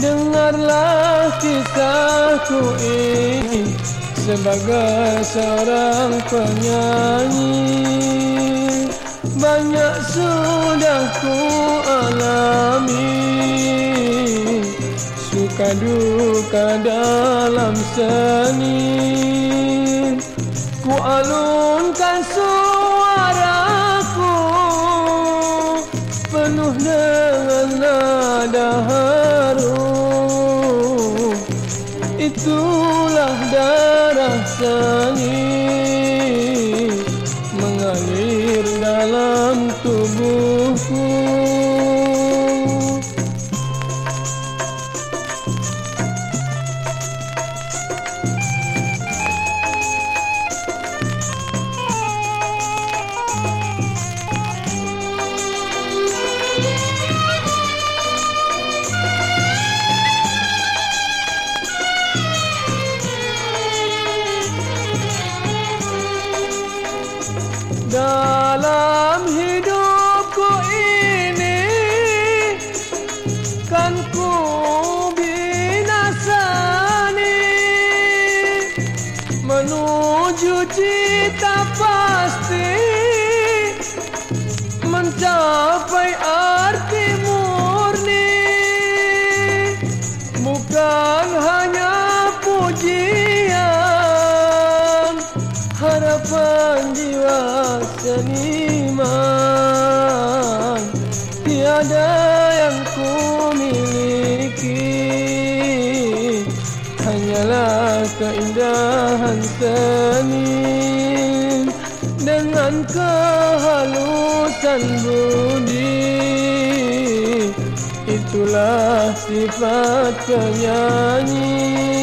Dengarlah kisahku ini Sebagai seorang penyanyi. Banyak sudah ku alami. Suka duka dalam seni. Ku alunkan suaraku Penuh dengan nada Itulah darah seni Mengalir dalam tubuhku Dalam hidupku ini Kan ku binasani Menuju cita pasti Mencapai arti murni Bukan hanya seniman Tiada yang ku miliki. Hanyalah keindahan seni Dengan kehalusan budi Itulah sifat penyanyi